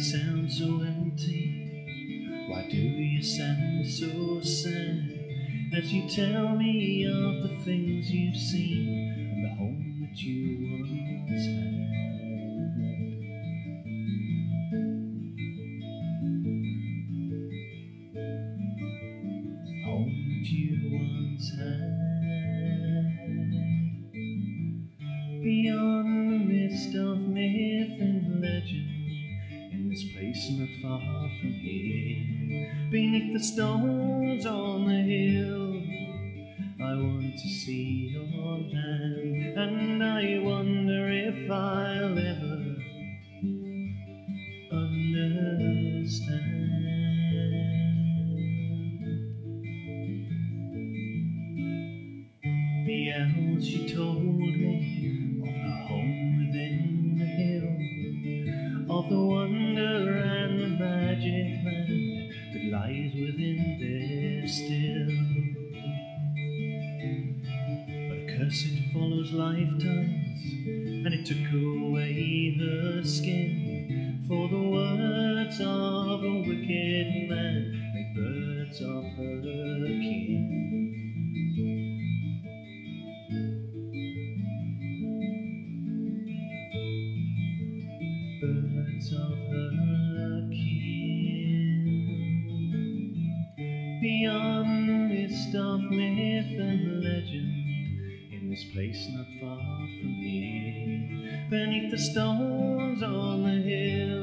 you sound so empty? Why do you sound so sad as you tell me of the things you've seen and the home that you once had? myth and legend in this place not far from here, beneath the stones on the hill.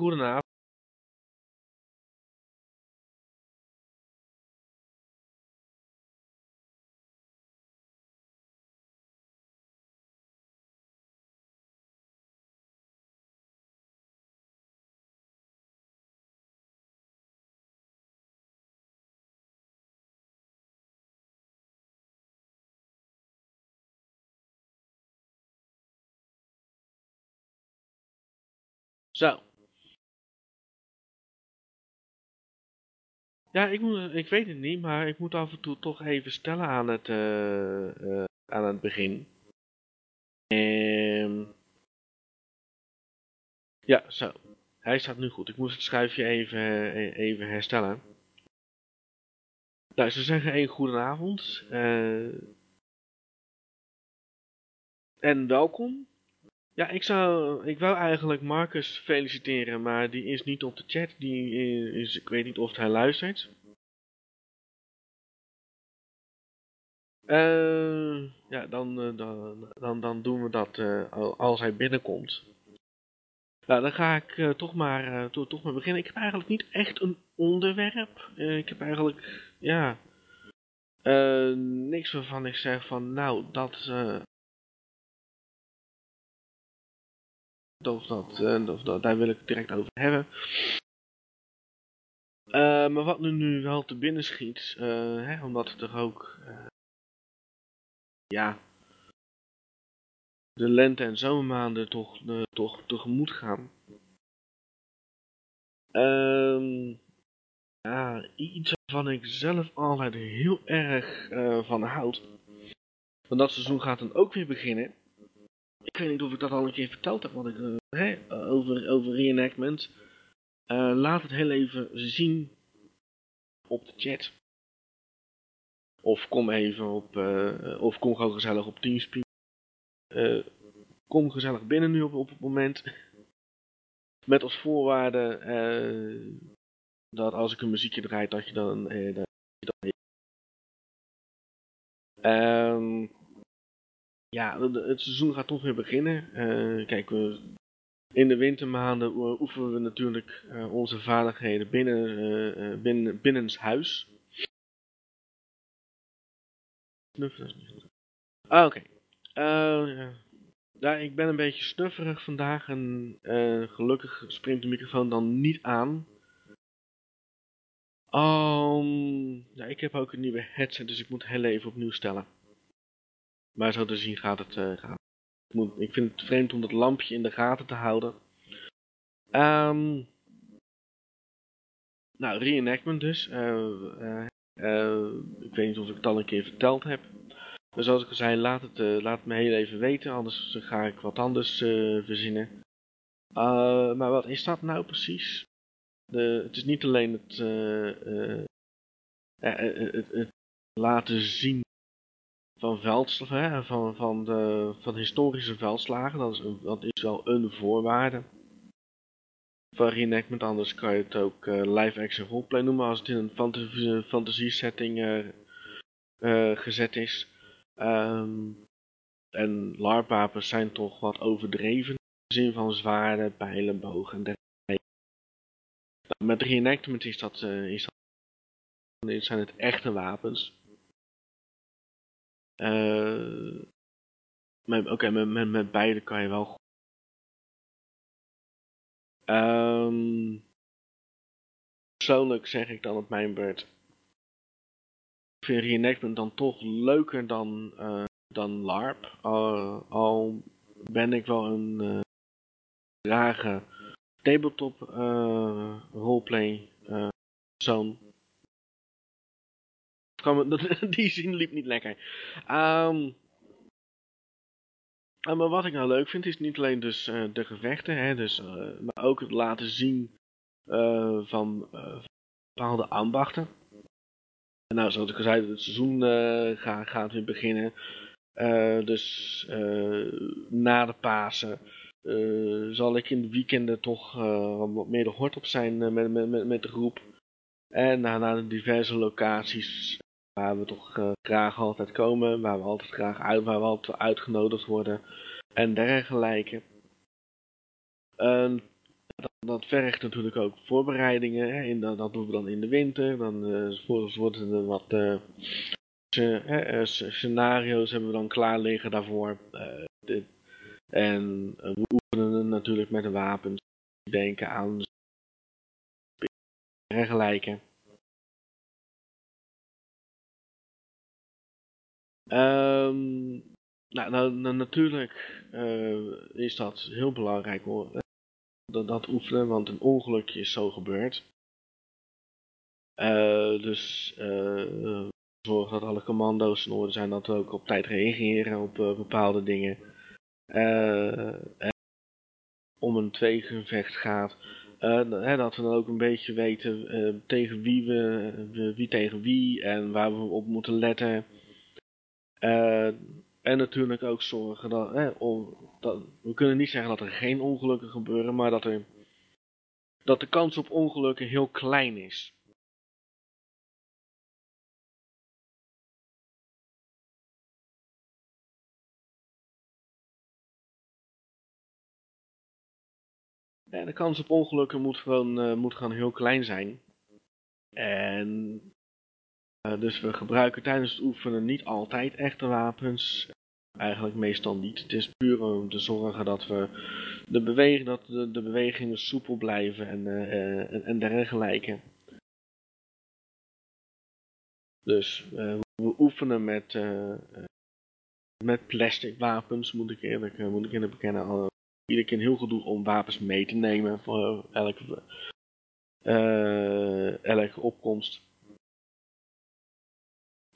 Een goedenavond. Ja, ik, moet, ik weet het niet, maar ik moet af en toe toch even stellen aan het, uh, uh, aan het begin. Ehm ja, zo. Hij staat nu goed. Ik moest het schuifje even, e-, even herstellen. Nou, ze zeggen een goedenavond. En welkom. Ja, ik zou, ik wou eigenlijk Marcus feliciteren, maar die is niet op de chat. Die is, ik weet niet of hij luistert. Uh, ja, dan, dan, dan, dan doen we dat uh, als hij binnenkomt. Nou, dan ga ik toch, maar, to, toch maar beginnen. Ik heb eigenlijk niet echt een onderwerp. Ik heb eigenlijk, ja, niks waarvan ik zeg van, nou, dat, of dat, of dat, daar wil ik het direct over hebben. maar wat nu, nu wel te binnen schiet, hè, omdat het er ook, ja, de lente- en zomermaanden toch, toch tegemoet gaan. Um, ja, iets waarvan ik zelf altijd heel erg van houd. Want dat seizoen gaat dan ook weer beginnen. Ik weet niet of ik dat al een keer verteld heb, wat ik, hè, over, over reenactment. laat het heel even zien op de chat. Of kom even op, of kom gewoon gezellig op Teamspeak. Kom gezellig binnen nu op, op het moment. Met als voorwaarde dat als ik een muziekje draai, dat je dan... Dat je dan um, ja, het seizoen gaat toch weer beginnen. kijk, we, in de wintermaanden oefenen we natuurlijk onze vaardigheden binnen, binnen, binnenshuis. Ah, oké. Uh, ja, ik ben een beetje snufferig vandaag en uh, gelukkig springt de microfoon dan niet aan. Um, ja, ik heb ook een nieuwe headset, dus ik moet heel even opnieuw stellen. Maar zo te zien gaat het. Uh, gaat. Ik, vind het vreemd om dat lampje in de gaten te houden. Um, nou, reenactment dus. Uh, ik weet niet of ik het al een keer verteld heb. Dus zoals ik al zei, laat het, laat me heel even weten, anders ga ik wat anders verzinnen. Maar wat is dat nou precies? De, het is niet alleen het, het, laten zien van veldslagen, van, van, de, van historische veldslagen, dat is, dat is wel een voorwaarde. Van reenactment, anders kan je het ook live-action roleplay noemen als het in een fantasie, setting gezet is. Um, en LARP-wapens zijn toch wat overdreven in de zin van zwaarden, pijlen, bogen en dergelijke. Met reenactment is dat, is dat, zijn het echte wapens. Uh, Oké, met, met, beide kan je wel Um, persoonlijk zeg ik dan op mijn beurt ik vind reenactment dan toch leuker dan, uh, dan LARP. Al ben ik wel een uh, rage tabletop roleplay zo'n. Die zin liep niet lekker. Um, maar wat ik nou leuk vind is niet alleen dus de gevechten, hè, dus, maar ook het laten zien van bepaalde ambachten nou, zoals ik al zei, het seizoen gaat, weer beginnen. Dus na de Pasen zal ik in de weekenden toch wat meer de hort op zijn met, met, met de groep. En naar de diverse locaties waar we toch graag altijd komen, waar we altijd graag uit, waar we altijd uitgenodigd worden. en dergelijke. En dat, vergt natuurlijk ook voorbereidingen. Hè. In, dat, dat doen we dan in de winter. Dan uh, worden er wat uh, scenario's hebben we dan klaar liggen daarvoor. En we oefenen natuurlijk met de wapens. Denken aan dergelijke. Um, nou, nou, nou, natuurlijk uh, is dat heel belangrijk hoor, dat, dat oefenen, want een ongelukje is zo gebeurd. Uh, dus uh, zorg dat alle commando's in orde zijn, dat we ook op tijd reageren op bepaalde dingen. om een tweegevecht gaat, hè, dat we dan ook een beetje weten tegen wie we, wie tegen wie en waar we op moeten letten. Uh, en natuurlijk ook zorgen dat, hè, om, dat, we kunnen niet zeggen dat er geen ongelukken gebeuren, maar dat, er, dat de kans op ongelukken heel klein is. De kans op ongelukken moet gewoon, uh, moet gewoon heel klein zijn. En uh, dus we gebruiken tijdens het oefenen niet altijd echte wapens. Eigenlijk meestal niet. Het is puur om te zorgen dat we de, beweging, dat de, bewegingen soepel blijven en, uh, en, en dergelijke. Dus we oefenen met, met plastic wapens, moet ik eerlijk, moet ik eerlijk bekennen. Iedere keer heel goed doen om wapens mee te nemen voor elke, elke opkomst.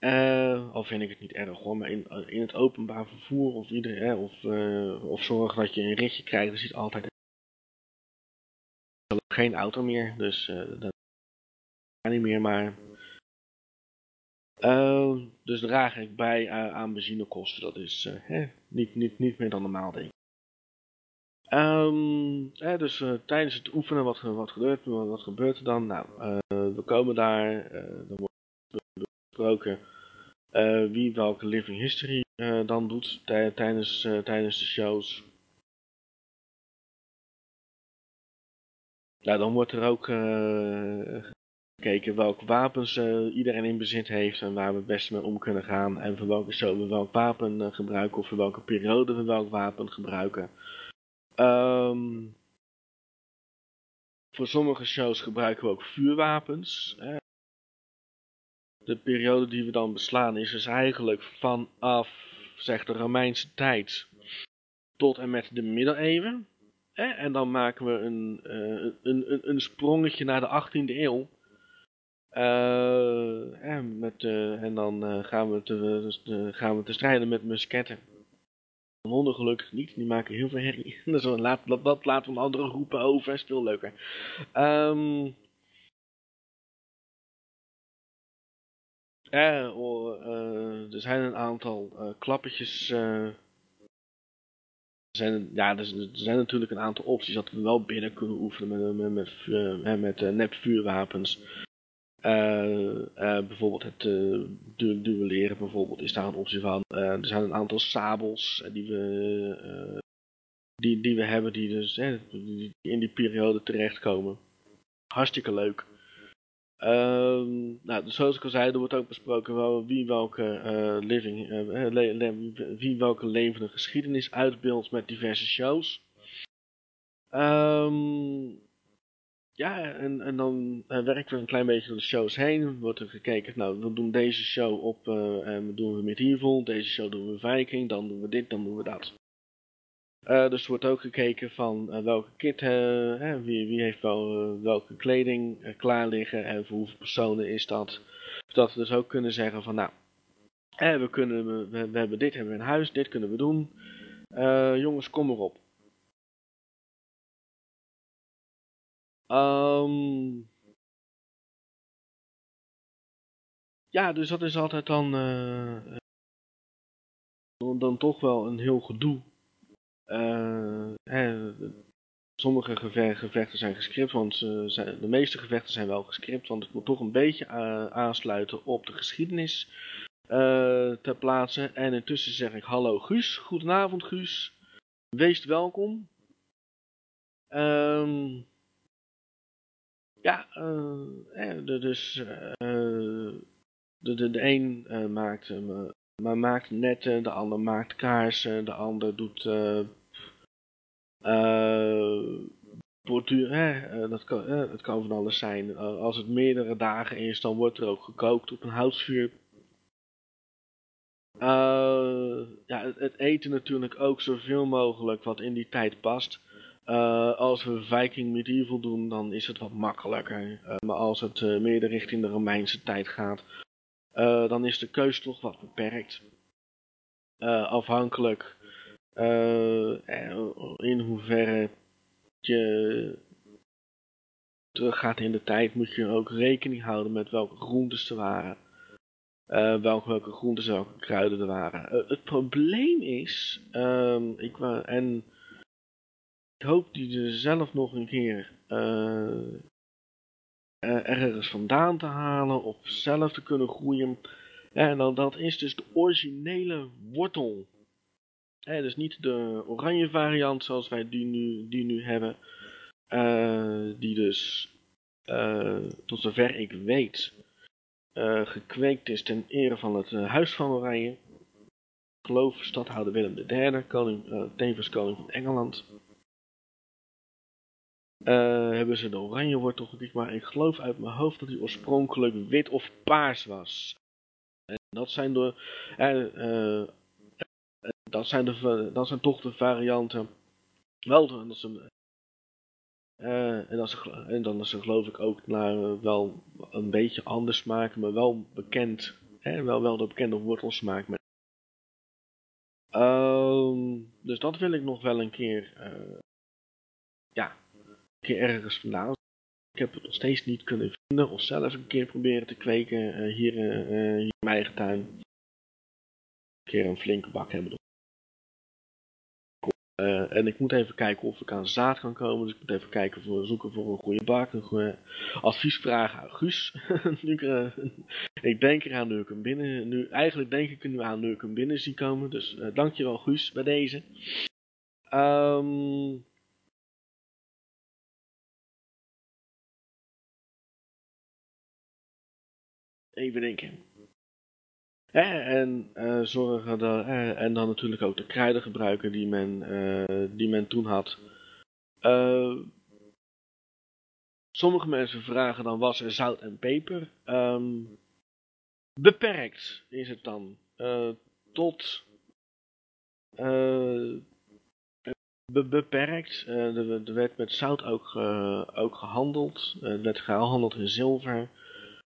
Uh, al vind ik het niet erg hoor, maar in, in het openbaar vervoer of, iedereen, of, uh, of zorg dat je een ritje krijgt, er zit altijd geen auto meer, dus uh, dat kan niet meer, maar dus draag ik bij aan benzinekosten, dat is hè, niet, niet, niet meer dan normaal denk ik. Um, dus tijdens het oefenen, wat, wat, gebeurt, wat gebeurt er dan? Nou, we komen daar, dan wordt besproken uh, wie welke living history uh, dan doet tijdens, uh, tijdens de shows. Nou, dan wordt er ook gekeken welke wapens iedereen in bezit heeft en waar we het beste mee om kunnen gaan. En voor welke show we welk wapen gebruiken of voor welke periode we welk wapen gebruiken. Um, voor sommige shows gebruiken we ook vuurwapens de periode die we dan beslaan is dus eigenlijk vanaf zeg de Romeinse tijd tot en met de middeleeuwen. En dan maken we een, uh, een, een, een, sprongetje naar de 18e eeuw. Uh, en, met, uh, en dan gaan, we te, gaan we te strijden met musketten. Honden gelukkig niet, die maken heel veel herrie. dus laat, dat, dat laten we andere groepen over, is veel leuker. Um, Ja, uh, er zijn een aantal uh, klappertjes. Er, zijn, ja, er, zijn natuurlijk een aantal opties dat we wel binnen kunnen oefenen met, met, met, met nepvuurwapens. bijvoorbeeld het du duelleren bijvoorbeeld is daar een optie van. er zijn een aantal sabels die we, die, die we hebben die dus die in die periode terechtkomen. Hartstikke leuk. Um, nou, dus zoals ik al zei, er wordt ook besproken wel wie welke uh, living, uh, le wie welke levende geschiedenis uitbeeldt met diverse shows. Um, ja, en, en dan werken we een klein beetje door de shows heen. Wordt er gekeken, nou, we doen deze show op, en doen we Medieval, deze show doen we Viking, dan doen we dit, dan doen we dat. Uh, dus er wordt ook gekeken van uh, welke kit, uh, wie, wie, heeft wel welke kleding klaar liggen en voor hoeveel personen is dat. Zodat we dus ook kunnen zeggen van nou, we, kunnen, we, we, hebben dit hebben we in huis, dit kunnen we doen. jongens, kom erop. Um, ja, dus dat is altijd dan, dan toch wel een heel gedoe uh, sommige gevechten zijn gescript, want zijn, de meeste gevechten zijn wel gescript, want het moet toch een beetje aansluiten op de geschiedenis uh, ter plaatse. En intussen zeg ik hallo Guus, goedenavond Guus. wees welkom. Ehm ja, dus de, de, de een maakt, maar maakt netten, de ander maakt kaarsen, de ander doet borduur, hè, dat, kan, dat kan van alles zijn. als het meerdere dagen is, dan wordt er ook gekookt op een houtvuur. ja, het, eten natuurlijk ook zoveel mogelijk wat in die tijd past. Als we Viking Medieval doen, dan is het wat makkelijker. Maar als het meer richting de Romeinse tijd gaat, dan is de keus toch wat beperkt. afhankelijk in hoeverre je teruggaat in de tijd, moet je ook rekening houden met welke groentes er waren. welke, welke groentes, welke kruiden er waren. het probleem is, um, ik, en ik hoop die er zelf nog een keer ergens vandaan te halen of zelf te kunnen groeien. En dan, dat is dus de originele wortel. Eh, dus niet de oranje variant zoals wij die nu, die nu hebben. Uh, die dus, uh, tot zover ik weet, gekweekt is ten ere van het Huis van Oranje. Ik geloof stadhouder Willem III, koning, tevens koning van Engeland. Uh, hebben ze de oranje wortel gedicht, maar ik geloof uit mijn hoofd dat die oorspronkelijk wit of paars was. En dat zijn de, uh, uh, dat zijn, de, dat zijn toch de varianten. Wel, en, dat ze, en dan is ze geloof ik ook naar wel een beetje anders smaken, maar wel bekend, hè, wel, wel de bekende wortelsmaak. Met. Ehm, dus dat wil ik nog wel een keer, ja, keer ergens vandaan. Ik heb het nog steeds niet kunnen vinden of zelf een keer proberen te kweken uh, hier, uh, hier, in mijn eigen tuin. Een keer een flinke bak hebben. Uh, en ik moet even kijken of ik aan zaad kan komen. Dus ik moet even kijken voor zoeken voor een goede bak. Een goede advies vragen aan Guus. ik, denk eraan nu ik hem binnen. Nu, eigenlijk denk ik nu aan nu ik hem binnen zie komen. Dus dankjewel Guus bij deze. Um, Even denken. en uh, zorgen dat, en dan natuurlijk ook de kruiden gebruiken die men, uh, die men toen had. sommige mensen vragen dan was er zout en peper. Um, beperkt is het dan. tot be beperkt. er, werd met zout ook, ook gehandeld. er werd gehandeld in zilver.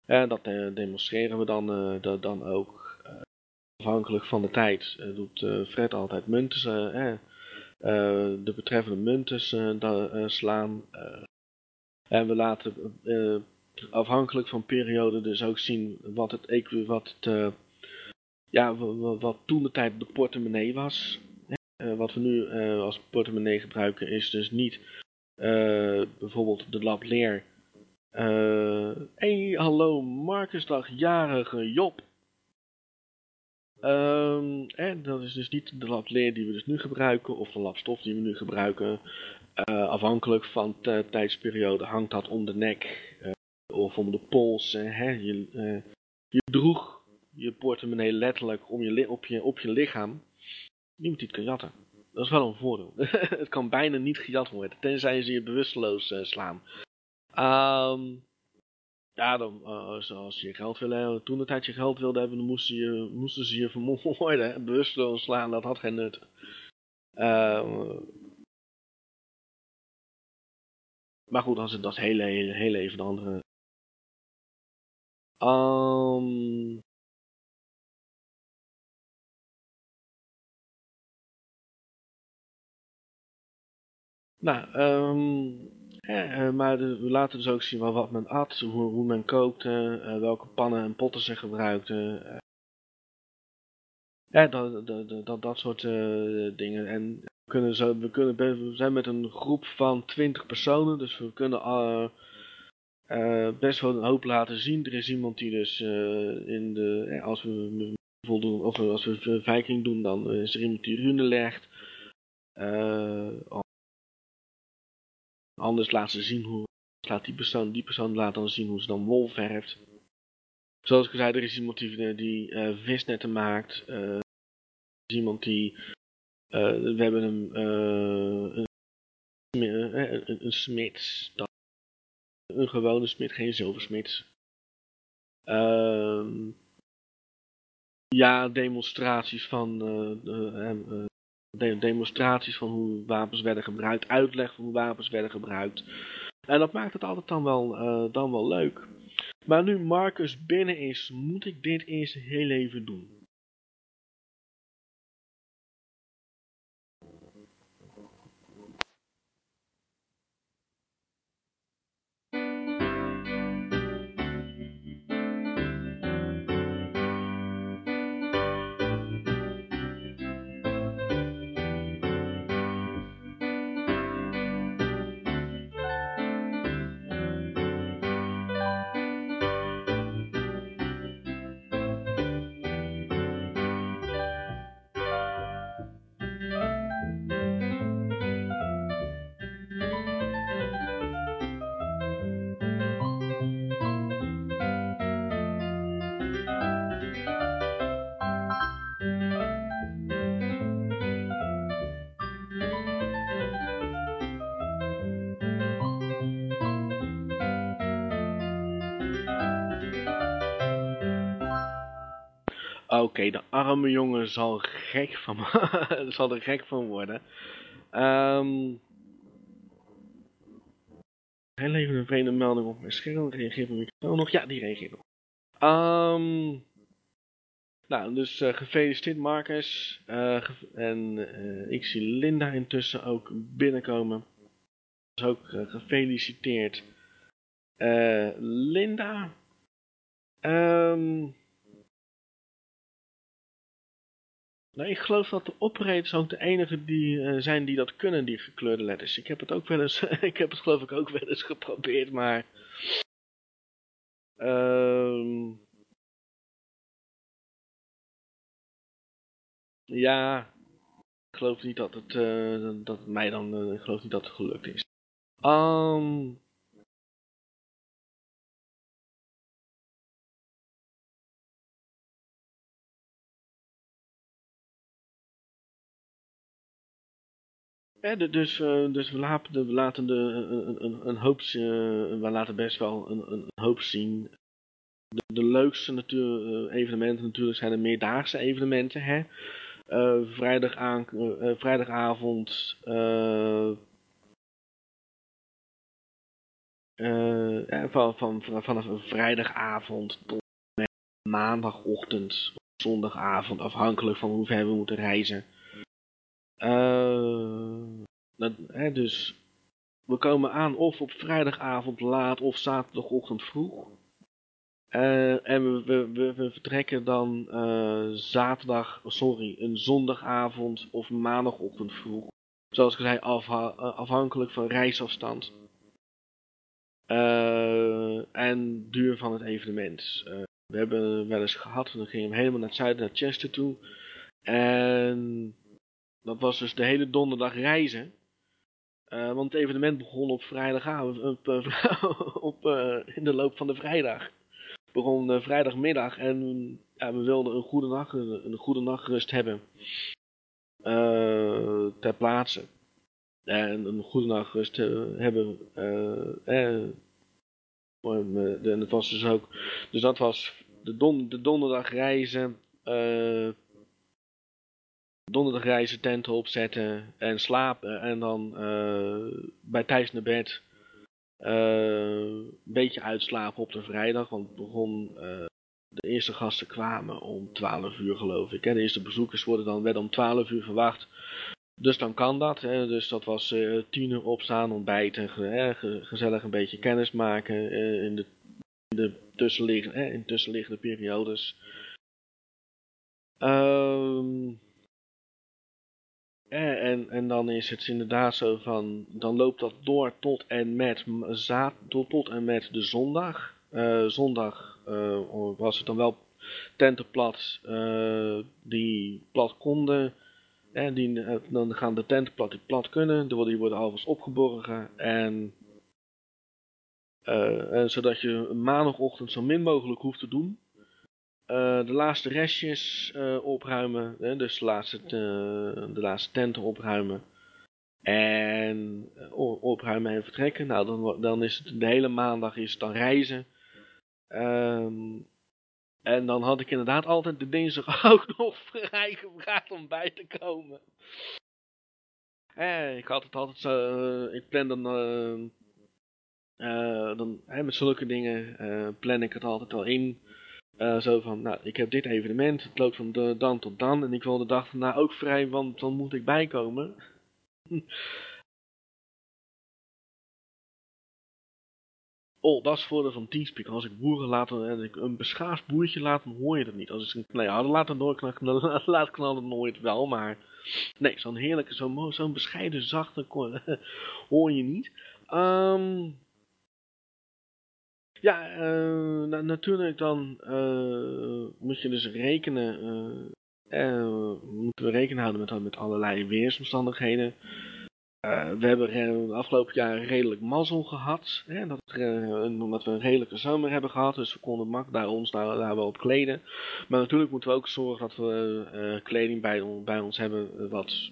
En dat eh, demonstreren we dan, uh, dan ook afhankelijk van de tijd. doet Fred altijd munten, de betreffende munten slaan. en we laten afhankelijk van periode dus ook zien wat het, wat het ja, wat toen de tijd de portemonnee was. wat we nu als portemonnee gebruiken is dus niet bijvoorbeeld de lab leer hey, hallo Marcusdag, jarige Job. Um, dat is dus niet de lableer die we dus nu gebruiken, of de labstof die we nu gebruiken. Uh, afhankelijk van de tijdsperiode hangt dat om de nek uh, of om de pols. hè? Je, je, droeg je portemonnee letterlijk om je op, je, op je lichaam. Niemand die het kan jatten. Dat is wel een voordeel. het kan bijna niet gejat worden, tenzij ze je bewusteloos slaan. Um, ja, dan, uh, als je geld wil hebben, toen het tijd je geld wilde hebben, dan moesten, je, moesten ze je vermoorden. Bewusteloos slaan, dat had geen nut. Uh, maar goed, dat is, dat is heel, heel, heel even de andere. Um, nou, um, ja, uh, maar we laten dus ook zien wat men at, hoe, men kookte, uh, welke pannen en potten ze gebruikten. Ja, dat, dat, dat, dat soort dingen. En we, kunnen zo, we, kunnen, we zijn met een groep van 20 personen, dus we kunnen best wel een hoop laten zien. Er is iemand die dus in de, als we voldoen, of als we Viking doen, dan is er iemand die rune legt. Anders laat ze zien hoe, laat die persoon, die persoon laat dan zien hoe ze dan wol verft. Zoals ik zei, er is iemand die, die visnetten maakt. er is iemand die, we hebben een, een, een, een smid, een gewone smid, geen zilversmid. Ehm, ja, demonstraties van, uh, demonstraties van hoe wapens werden gebruikt, uitleg van hoe wapens werden gebruikt. En dat maakt het altijd dan wel, dan wel leuk. Maar nu Marcus binnen is, moet ik dit eerst heel even doen. Oké, de arme jongen zal gek van zal er gek van worden. Um, heel even een vreemde melding op mijn scherm. Reageert mijn microfoon nog? Ja, die reageert nog. Um, nou, dus uh, gefeliciteerd Marcus. Uh, en uh, ik zie Linda intussen ook binnenkomen. Dus ook gefeliciteerd. Linda. Um, Nou, ik geloof dat de operators ook de enige die, uh, zijn die dat kunnen, die gekleurde letters. Ik heb het ook wel eens, ik heb het geloof ik ook wel eens geprobeerd, maar... Uh, ja, ik geloof niet dat het, uh, dat mij dan, ik geloof niet dat het gelukt is. Um, dus, uh, dus we laten, laten de, een, een, een hoop, uh, we laten best wel een, een hoop zien. De, leukste natuur, uh, evenementen natuurlijk zijn de meerdaagse evenementen. Hè? vrijdag aan, vrijdagavond. van, van, van, vanaf vrijdagavond tot maandagochtend, zondagavond, afhankelijk van hoe ver we moeten reizen. Uh, hè, dus we komen aan of op vrijdagavond laat of zaterdagochtend vroeg. Uh, en we, we, we, vertrekken dan uh, zaterdag, sorry, een zondagavond of maandagochtend vroeg. Zoals ik zei, afha afhankelijk van reisafstand. En duur van het evenement. we hebben wel eens gehad, dan gingen we helemaal naar het zuiden, naar Chester toe. En dat was dus de hele donderdag reizen. Uh, want het evenement begon op vrijdagavond, op, op uh, in de loop van de vrijdag. begon vrijdagmiddag en we wilden een goede, nacht, een, goede nachtrust hebben. ter plaatse. En een goede nachtrust hebben. en het was dus ook. Dus dat was de, don, de donderdag reizen donderdag reizen, tenten opzetten en slapen. En dan uh, bij Thijs naar bed. Uh, een beetje uitslapen op de vrijdag. Want begon, uh, de eerste gasten kwamen om 12 uur geloof ik. Hè. De eerste bezoekers worden dan, werden om 12 uur verwacht. Dus dan kan dat. Hè. Dus dat was uh, tien uur opstaan, ontbijten, ge gezellig een beetje kennis maken in de, de tussenliggende, in tussenliggende periodes. Ehm en, en dan is het inderdaad zo van, dan loopt dat door tot en met, tot, tot en met de zondag. Uh, zondag uh, was het dan wel tentenplat uh, die plat konden En die, eh, dan gaan de tenten plat die plat kunnen, die worden alvast opgeborgen. En, eh, en zodat je maandagochtend zo min mogelijk hoeft te doen. De laatste restjes opruimen, dus de laatste, de laatste tenten opruimen. En opruimen en vertrekken. Nou, dan, dan is het de hele maandag is het dan reizen. Um, en dan had ik inderdaad altijd de dinsdag ook nog vrij gevraagd om bij te komen. Eh, ik had het altijd zo, ik plan dan, dan met zulke dingen plan ik het altijd wel in. Zo van, nou, ik heb dit evenement, het loopt van de, dan tot dan. En ik wil de dag daarna ook vrij, want dan moet ik bijkomen. Oh, dat is het voordeel van Teamspeak. Als ik boeren laat, en ik een beschaafd boertje laat, dan hoor je dat niet. Als ik nee, harder laat doorknallen, laat knallen, hoor je het wel. Maar nee, zo'n heerlijke, zo'n zo'n bescheiden, zachte hoor je niet. Um, ja, uh, natuurlijk dan uh, moet je dus rekenen, uh, moeten we rekening houden met, met allerlei weersomstandigheden. We hebben de afgelopen jaren redelijk mazzel gehad. Hè, dat omdat we een redelijke zomer hebben gehad. Dus we konden mak daar ons daar, daar wel op kleden. Maar natuurlijk moeten we ook zorgen dat we kleding bij, bij, ons hebben wat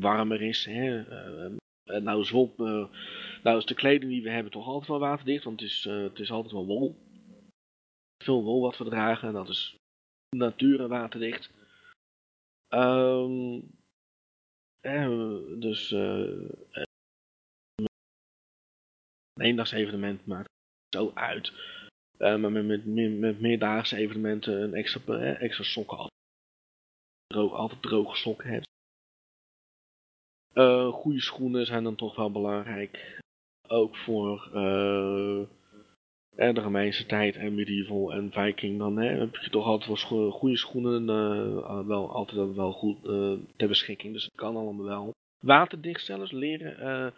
warmer is. Hè. nou, wol, nou is de kleding die we hebben toch altijd wel waterdicht. Want het is, het is altijd wel wol. Veel wol wat we dragen. En dat is natuur waterdicht. Um, dus uh, een eendagsevenement maakt zo uit. Uh, maar met, met, met, meerdaagse evenementen een extra, uh, extra sokken altijd, droog, altijd droge sokken hebt. Uh, goede schoenen zijn dan toch wel belangrijk. Ook voor de Romeinse tijd en medieval en viking. Dan hè, heb je toch altijd wel goede schoenen. wel, altijd wel goed ter beschikking. Dus dat kan allemaal wel. Waterdicht zelfs, leren,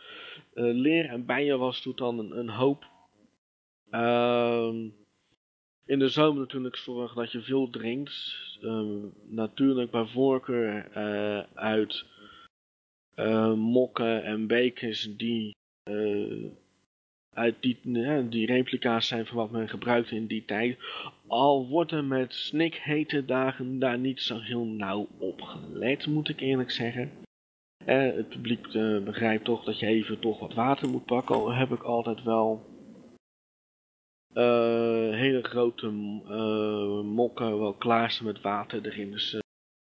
uh, leren en bijen was toen dan een, een hoop. Uh, in de zomer natuurlijk zorgen dat je veel drinkt. Uh, natuurlijk bij voorkeur uit mokken en bekers die uit die, die replica's zijn van wat men gebruikte in die tijd. Al wordt er met snikhete dagen daar niet zo heel nauw op gelet, moet ik eerlijk zeggen. Eh, het publiek uh, begrijpt toch dat je even toch wat water moet pakken. Al heb ik altijd wel hele grote uh, mokken wel klaarstaan met water erin. Dus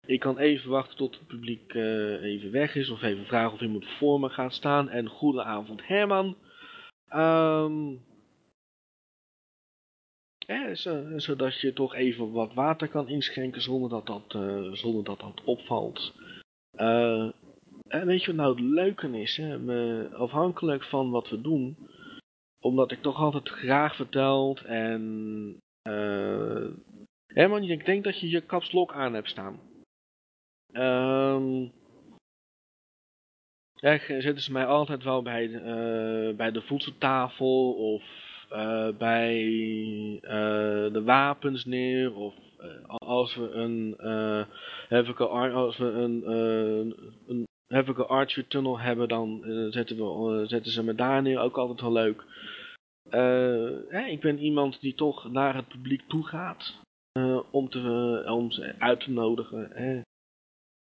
ik kan even wachten tot het publiek even weg is. Of even vragen of iemand voor me gaat staan. En goedenavond Herman. Um, zodat je toch even wat water kan inschenken zonder dat dat, zonder dat, dat opvalt. Uh, en weet je wat nou het leuke is? Hè? Me, afhankelijk van wat we doen, omdat ik toch altijd graag verteld en... Herman, ik denk dat je je kapslok aan hebt staan. Um, zetten ze mij altijd wel bij, uh, bij de voedseltafel of uh, bij uh, de wapens neer of als we een, heb ik als we een, een een Archer Tunnel hebben, dan zetten, we, zetten ze me daar neer. Ook altijd wel leuk. Ik ben iemand die toch naar het publiek toe gaat. om, te, om ze uit te nodigen. Hè.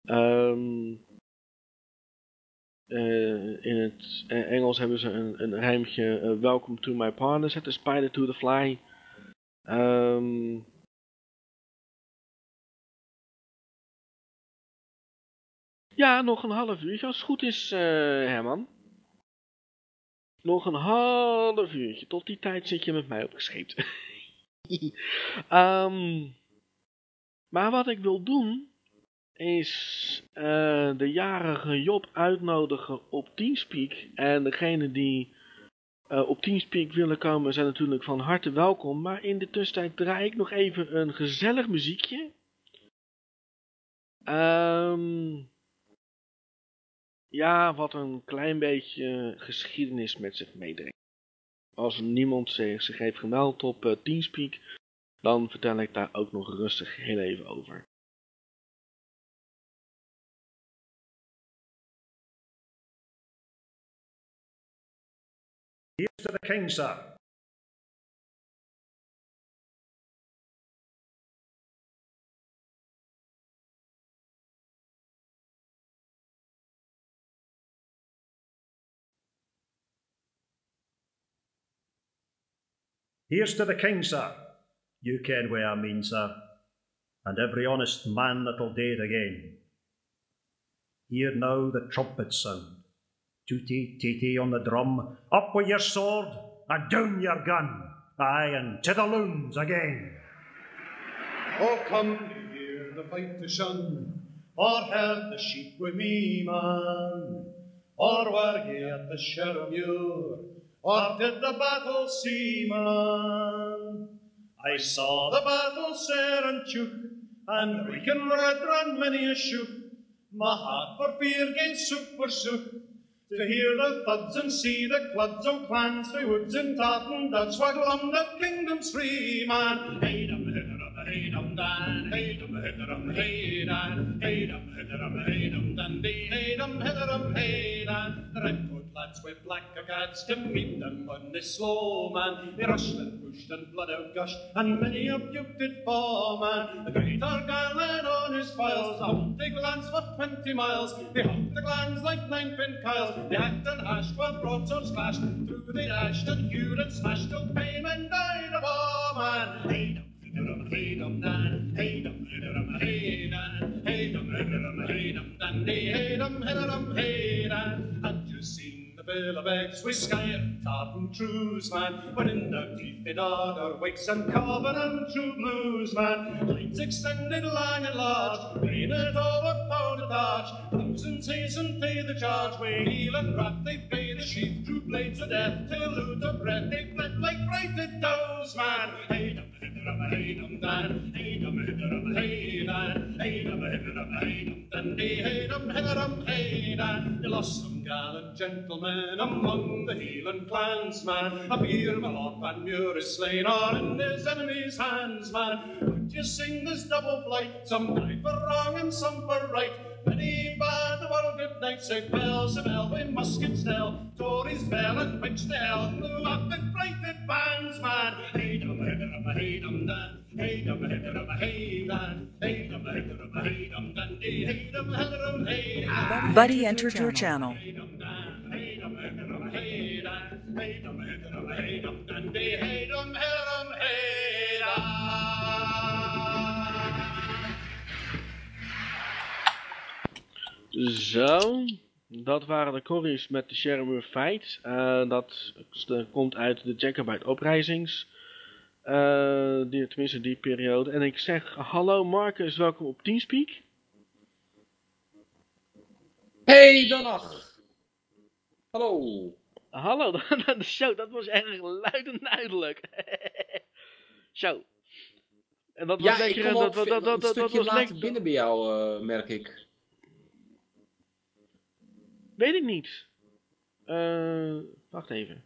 Um, in het Engels hebben ze een, een rijmpje. Welcome to my partner. Zet de spider to the fly. Um, Ja, nog een half uurtje als het goed is, uh, Herman. Nog een half uurtje. Tot die tijd zit je met mij opgescheept. um, maar wat ik wil doen, is uh, de jarige Job uitnodigen op Teamspeak. En degene die uh, op Teamspeak willen komen zijn natuurlijk van harte welkom. Maar in de tussentijd draai ik nog even een gezellig muziekje. Um, ja, wat een klein beetje geschiedenis met zich meebrengt. Als niemand zich, zich heeft gemeld op uh, Teamspeak, dan vertel ik daar ook nog rustig heel even over. Here's to the king, sir. Here's to the king, sir. You ken what I mean, sir, and every honest man that'll dare again. Hear now the trumpet sound. Tooty, teety on the drum, up with your sword, and down your gun. Aye, and to the looms again. Oh, come to hear the fight to shun, or have the sheep with me, man. Or were ye at the Shermuir, or did the battle see, man? I saw the battle sair and chook, and reeking red ran many a shook. My heart for fear gained sook for sook, to hear the thuds and see the clubs of clans, the woods and tartan, Dutch swaggle on the kingdom's free man. Hey, dum, hey, dum, hey, dum, dan, hey, dan, hey, dum, hey, hey, dum, dandy, hey, dum, hey, hey, dan. The redcoat lads with black cats to meet them on this slow man. They rushed and pushed and blood out gushed, and many a puke did fall, man. The great Argyle led on his files, a hunting lance for twenty miles. They humped the glens like nine-pin kiles. They hacked and hashed while broadswords clashed. Through they dashed and hewed and smashed till paymen died of all, man. Hey, dum, dum, dum, dum, dum, dum. Had you seen the bill of eggs with sky and tartan trews, man? When in their teeth they dog our and coven and true blues, man. Lines extended long and large, painted over pounded arch. Thousands hasten pay the charge, way heel and wrath they pay the sheath, true blades of death, till loot of breath they fled like frighted does, man. Hey, You lost some gallant gentlemen among the Hieland clansman. A beer, my Lord Van Muir is slain, or in his enemy's hands, man. Would you sing this double flight? Some died for wrong and some for right. Many bad the world good night, bells of muskets Tories fell and which the hell blew up in frighted bands, man. Hey dum hey dum hey dum dan, hey dum hey dum hey dan, hey dum hey dum hey dum hey dum hey dum hey dan. Buddy entered your channel. Hey dum hey dum hey dum hey dan, dum hey dum hey dum dandy, hey dum hey dum hey dan. Zo, dat waren de corries met de Shermuir Fight. Eh, dat komt uit de Jacobite Uprisings. Eh, die, tenminste die periode. En ik zeg hallo Marcus, welkom op Teamspeak. Hey, dag! Hallo! Hallo, de show, dat was erg luid en duidelijk. Zo. En dat was Ja, ik lekker, dat, dat, dat, dat, een dat, stukje was later lekker. binnen bij jou, eh, merk ik. Weet ik niet. Eh, wacht even.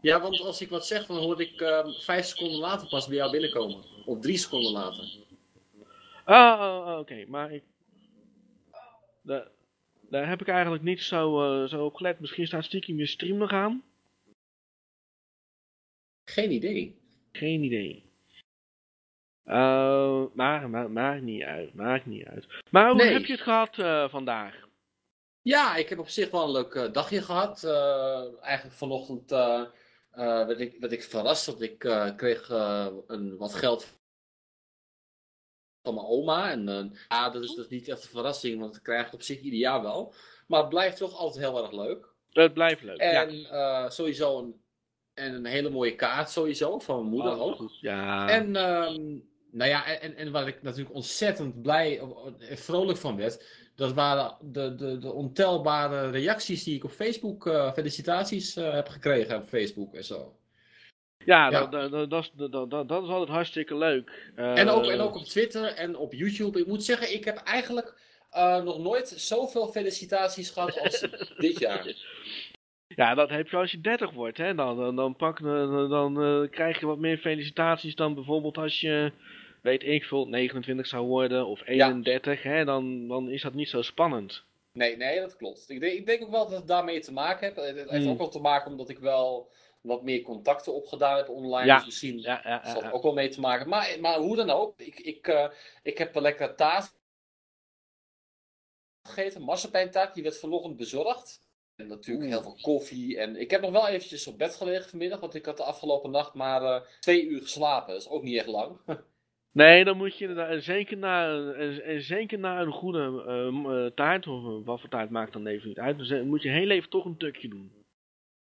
Ja, want als ik wat zeg, dan hoorde ik eh, vijf seconden later pas bij jou binnenkomen. Of drie seconden later. Ah, oh, oh, oké, maar ik... Daar, daar heb ik eigenlijk niet zo, eh, zo op gelet. Misschien staat stiekem je stream nog aan. Geen idee. Geen idee. Eh, maar, maar, maakt niet uit, maakt niet uit. Maar hoe Nee. heb je het gehad eh, vandaag? Ja, ik heb op zich wel een leuk eh, dagje gehad. Eh, eigenlijk vanochtend eh, werd, ik, werd ik verrast dat ik kreeg een, wat geld van mijn oma. En ja, dat is dus niet echt een verrassing, want dat krijg ik op zich ieder jaar wel. Maar het blijft toch altijd heel erg leuk. Het blijft leuk, ja. En sowieso een, en een hele mooie kaart sowieso, van mijn moeder Oh, ook. Ja. En, ehm, nou ja, en, en waar ik natuurlijk ontzettend blij en vrolijk van werd, dat waren de, de, de ontelbare reacties die ik op Facebook, eh, felicitaties eh, heb gekregen op Facebook en zo. ja, ja. Dat, dat, dat, dat, is- altijd hartstikke leuk. Eh, En ook, en ook op Twitter en op YouTube. Ik moet zeggen, ik heb eigenlijk eh, nog nooit zoveel felicitaties gehad als dit jaar. Ja, dat heb je als je 30 wordt, hè. Dan, dan, dan, pak, dan, dan eh, krijg je wat meer felicitaties dan bijvoorbeeld als je, weet ik veel, 29 zou worden of 31, hè. Dan, dan is dat niet zo spannend. Nee, nee, dat klopt. Ik denk, ik denk ook wel dat het daarmee te maken heeft. Het heeft Hmm. ook wel te maken omdat ik wel wat meer contacten opgedaan heb online. Ja. Dus misschien Ja, ja, ook wel mee te maken. Maar, maar hoe dan ook, ik, ik, eh, ik heb een lekkere taart gegeten, marsepeintaart, die werd vanochtend bezorgd. En natuurlijk heel veel koffie. En ik heb nog wel eventjes op bed gelegen vanmiddag, want ik had de afgelopen nacht maar eh, twee uur geslapen. Dat is ook niet echt lang. Nee, dan moet je inderdaad, en zeker na, een- en, en zeker na een goede eh, m- eh, taart, of eh, wat voor taart maakt dan even niet uit, dan moet je heel even toch een tukje doen.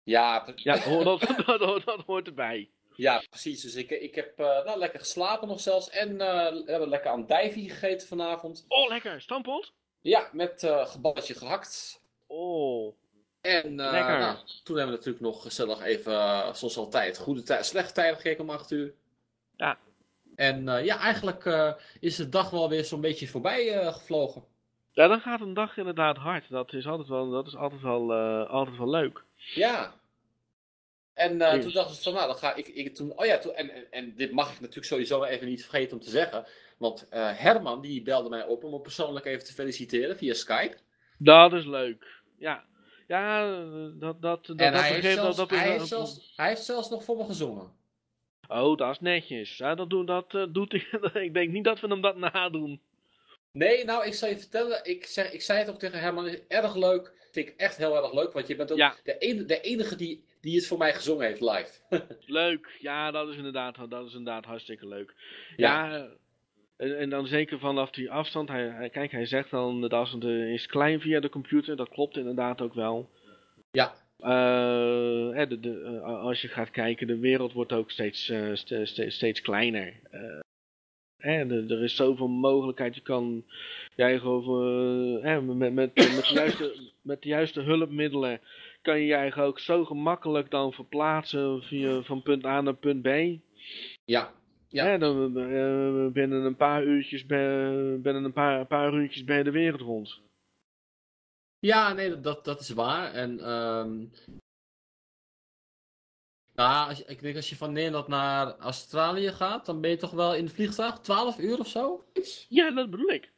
ja, Ja, hoor, dat, dat, dat, dat hoort erbij. ja, precies. Dus ik, ik heb eh, nou, lekker geslapen nog zelfs. En eh, we hebben lekker andijvie gegeten vanavond. Oh, lekker, stampot? Ja, met geballetje gehakt. Oh, En Lekker. nou, toen hebben we natuurlijk nog gezellig even, zoals altijd, goede tijd, slechte tijden gekeken om 8 uur. Ja. En eh, ja, eigenlijk eh, is de dag wel weer zo'n beetje voorbij eh, gevlogen. ja, dan gaat een dag inderdaad hard. Dat is altijd wel, dat is altijd wel, altijd wel leuk. Ja. En toen dacht ik van, nou, dan ga ik, ik toen, oh ja, toen, en, en, en dit mag ik natuurlijk sowieso even niet vergeten om te zeggen. Want Herman, die belde mij op om me persoonlijk even te feliciteren via Skype. Dat is leuk. Ja, ja dat, dat, dat, en dat hij, heeft begreep- zelfs, dat, dat, hij, heeft zelfs, hij heeft zelfs nog voor me gezongen. Oh, dat is netjes. Ja, dat, doen, dat eh, doet hij. ik denk niet dat we hem dat nadoen. Nee, nou, ik zal je vertellen. Ik, zeg, ik zei het ook tegen Herman. Is erg leuk. Vind ik echt heel erg leuk. Want je bent ook Ja. de, enige, de enige die, die het voor mij gezongen heeft live. Leuk, ja, dat is inderdaad, dat is inderdaad hartstikke leuk. Ja. Ja, en, en dan zeker vanaf die afstand. Hij, hij, kijk, hij zegt dan dat het eh, is klein via de computer. Dat klopt inderdaad ook wel. Ja. Eh, de, de, eh, als je gaat kijken, de wereld wordt ook steeds, eh, ste- ste- steeds kleiner. Hè, de- er is zoveel mogelijkheid. Je kan eh, hè, met, met, met, de juiste, met de juiste hulpmiddelen kan je je eigen ook zo gemakkelijk dan verplaatsen via, van punt A naar punt B. Ja. Ja. Dan, binnen een paar uurtjes ben, binnen een paar, een paar uurtjes ben je de wereld rond. Ja, nee, dat, dat is waar. En, ehm ja, als ik denk als je van Nederland naar Australië gaat, dan ben je toch wel in het vliegtuig 12 uur of zo? Ja, dat bedoel ik.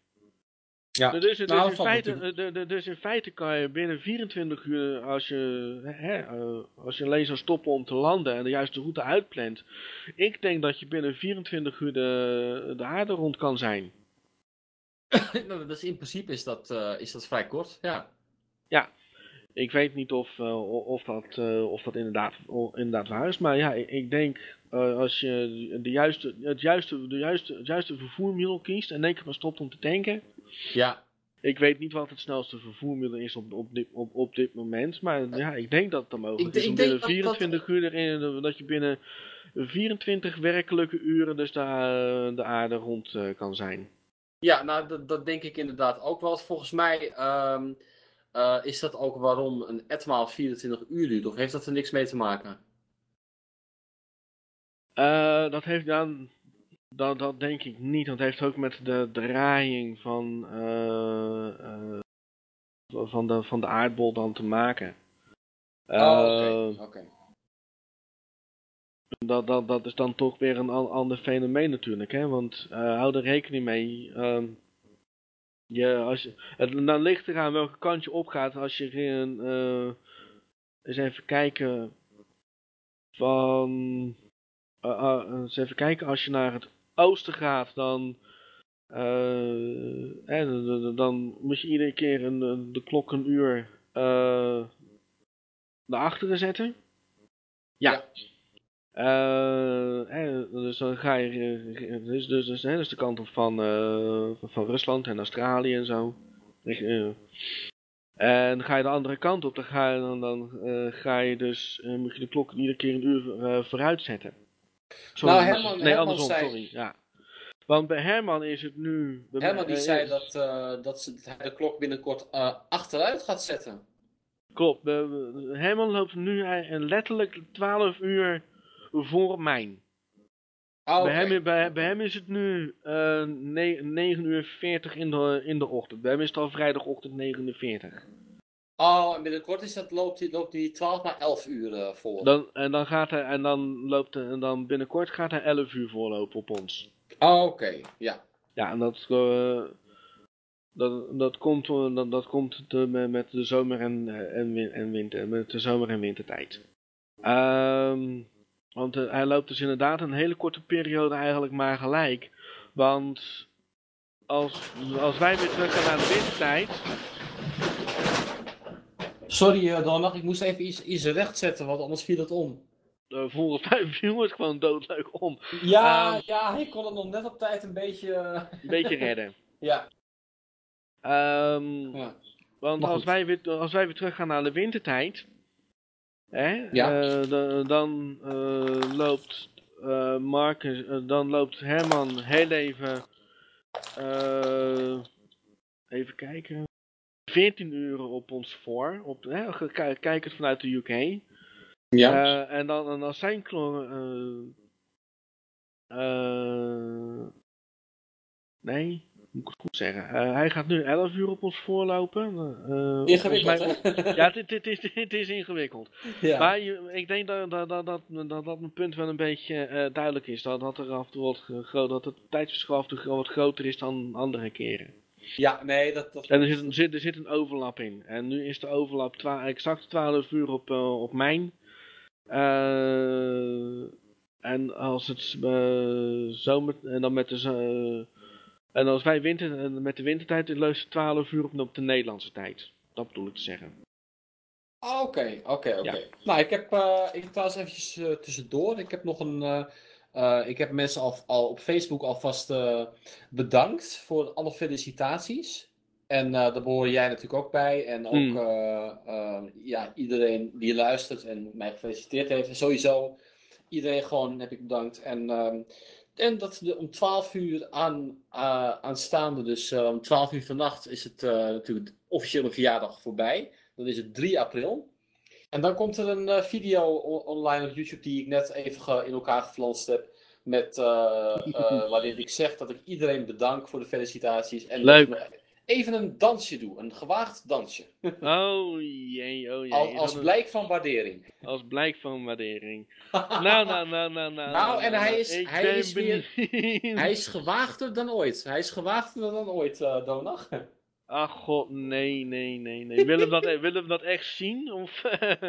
Ja. Dus, dus, Nou, in valt feite, natuurlijk- eh, de- de- dus in feite kan je binnen 24 uur, als je, hè, eh, als je alleen zou stoppen om te landen en de juiste route uitplant, ik denk dat je binnen 24 uur de, de aarde rond kan zijn. nou, dus in principe is dat, eh, is dat vrij kort, ja. Ik weet niet of, eh, of, dat, eh, of dat inderdaad, inderdaad waar is, maar ja, ik, ik denk als je de juiste, het, juiste, de juiste, het juiste vervoermiddel kiest en één keer maar stopt om te tanken, Ja, Ik weet niet wat het snelste vervoermiddel is op, op, dit, op, op dit moment. Maar ja, ik denk dat het dan mogelijk Ik is om denk- binnen ik denk dat- 24 uur erin, dat je binnen 24 werkelijke uren dus de, de aarde rond kan zijn. Ja nou, dat, dat denk ik inderdaad ook wel. Volgens mij ehm, eh, is dat ook waarom een etmaal 24 uur duurt, of heeft dat er niks mee te maken? Eh, dat heeft dan, dat, dat denk ik niet. Want het heeft ook met de draaiing van, eh, van, de, van de aardbol dan te maken. oh, oké. oké. Dat, dat, dat is dan toch weer een an- ander fenomeen natuurlijk, hè? Want eh, hou er rekening mee. ehm, je, als je, het dan ligt eraan welke kant je opgaat. Als je in, eh, eens even kijken van, eh, eens even kijken als je naar het oosten gaat, dan, eh, dan- dan- dan moet je iedere keer een, de klok een uur eh, naar achteren zetten. Ja. Ja. Eh, hè, dus dan ga je, eh, dus, dus, dus, hè, dus de kant op van, eh, van, Rusland en Australië en zo. En ga je de andere kant op, dan ga je, dan, dan, ga je dus, moet je de klok iedere keer een uur vooruit zetten. Sorry, Nou, Herman- nee, Herman andersom, zei- sorry. Ja. Want bij Herman is het nu... Herman die zei dat, dat, ze, dat hij de klok binnenkort achteruit gaat zetten. Klopt, Herman loopt nu letterlijk 12 uur voor mijn. Oh, bij, hem, bij, bij hem is het nu eh, ne- 9 uur 40 in de, in de ochtend. Bij hem is het al vrijdagochtend 9 uur 40. Oh, en binnenkort is dat, loopt die, loopt die 12 maar 11 uur eh, voor. Dan, en, dan gaat hij, en, dan loopt, hij- en dan binnenkort gaat hij 11 uur voorlopen op ons. Oh, oké. Ja. Ja, en dat, eh, dat, dat komt, eh, dat, dat komt met de zomer en, eh, en, en winter, met de zomer- en wintertijd. Ehm, want eh, hij loopt dus inderdaad een hele korte periode eigenlijk maar gelijk. Want als, als wij weer terug gaan naar de wintertijd. Sorry uh, Donald, ik moest even iets, iets rechtzetten, want anders viel het om. Uh, volgens mij viel het gewoon doodleuk om. Ja, ja, ik kon het nog net op tijd een beetje... Een beetje redden. ja. Um, ja. Want als wij, weer, als wij weer terug gaan naar de wintertijd, hè, Ja. eh, da- dan eh, loopt eh, Marcus, dan loopt Herman heel even, even kijken, 14 uur op ons voor, op, hè, kijkend vanuit de UK. Ja. En dan en als zijn klon, nee, moet ik het goed zeggen. Eh, hij gaat nu 11 uur op ons voorlopen. eh, volgens Ingewikkeld, mij- hè? Ja, het, het, is, het is ingewikkeld. ja. Maar je- ik denk dat, dat, dat, dat, dat, dat mijn punt wel een beetje eh, duidelijk is. Dat, dat er af en toe wat dat het tijdsverschil af en toe wat groter is dan andere keren. ja, nee, dat... dat En er zit, een- zit, er zit een overlap in. En nu is de overlap twa exact 12 uur op, eh, op mijn. Eh, en als het eh, zomer. En dan met de. En als wij winter, eh, met de wintertijd het 12 uur op, op de Nederlandse tijd. Dat bedoel ik te zeggen. Ah, Oké, oké, oké. Nou, ik heb, eh, ik trouwens eventjes eh, tussendoor. Ik heb nog een. ik heb mensen al, al op Facebook alvast bedankt voor alle felicitaties. En daar behoor jij natuurlijk ook bij. En ook Hmm. ja, iedereen die luistert en mij gefeliciteerd heeft. En sowieso iedereen gewoon heb ik bedankt. En, ehm, en dat de, om 12 uur aan, eh, aanstaande, dus eh, om 12 uur vannacht, is het eh, natuurlijk de officiële verjaardag voorbij. Dan is het 3 april. En dan komt er een video online op YouTube die ik net even in elkaar geflanst heb. Met, waarin ik zeg dat ik iedereen bedank voor de felicitaties. En Leuk. Even een dansje doe. Een gewaagd dansje. Oh jee, oh jee. Al- als blijk van waardering. als blijk van waardering. nou, nou, nou, nou, nou. Nou, en hij is- hij is weer-. Hij is gewaagder dan ooit. Hij is gewaagder dan ooit, eh Donag. Ach god, nee, nee, nee, nee. Willen we dat, e- willen we dat echt zien? Of,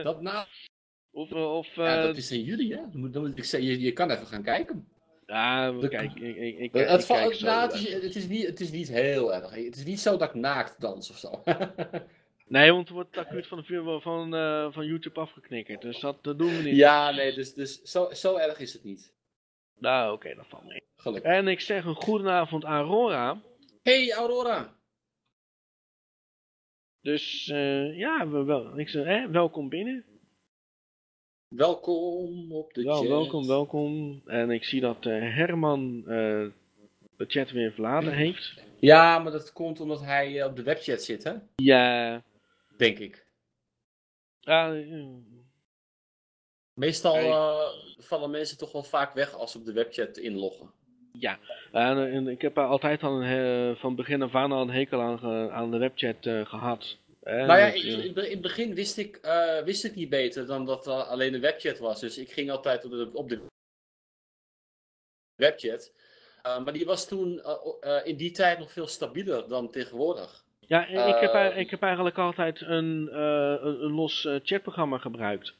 Dat, nou, of, of ja, eh, dat is in jullie, hè? Moet, moet ik zeggen. Je, je kan even gaan kijken. Ja, de- kijken. Ik, ik, ik, Het, ik het, kijk zo, nou, het, is, het, is niet, het is niet heel erg. Het is niet zo dat ik naakt dans of zo. Nee, want er wordt acuut van, de van, eh, van YouTube afgeknikkerd. Dus dat, dat doen we niet. ja, nee, dus, dus zo, zo erg is het niet. Nou, oké, dat valt mee. Gelukkig. En ik zeg een goedenavond aan Aurora. Hey, Aurora. Dus eh, ja, we, wel, ik zeg, hè, welkom binnen. Welkom op de chat. welkom, welkom. En ik zie dat eh, Herman eh, de chat weer verlaten heeft. Ja, maar dat komt omdat hij eh, op de webchat zit, hè? Ja, Denk ik. ah, Meestal vallen mensen toch wel vaak weg als ze op de webchat inloggen. ja. En, en ik heb altijd al een, van begin af aan al een hekel aan, aan de webchat eh, gehad. Hè, nou ja, in, eh, in het begin wist ik, eh, wist ik niet beter dan dat er alleen een webchat was. Dus ik ging altijd op de, op de webchat. Eh, maar die was toen eh, eh, in die tijd nog veel stabieler dan tegenwoordig. ja, ik, heb, eh, ei- ik heb eigenlijk altijd een, eh, een, een los eh, chatprogramma gebruikt.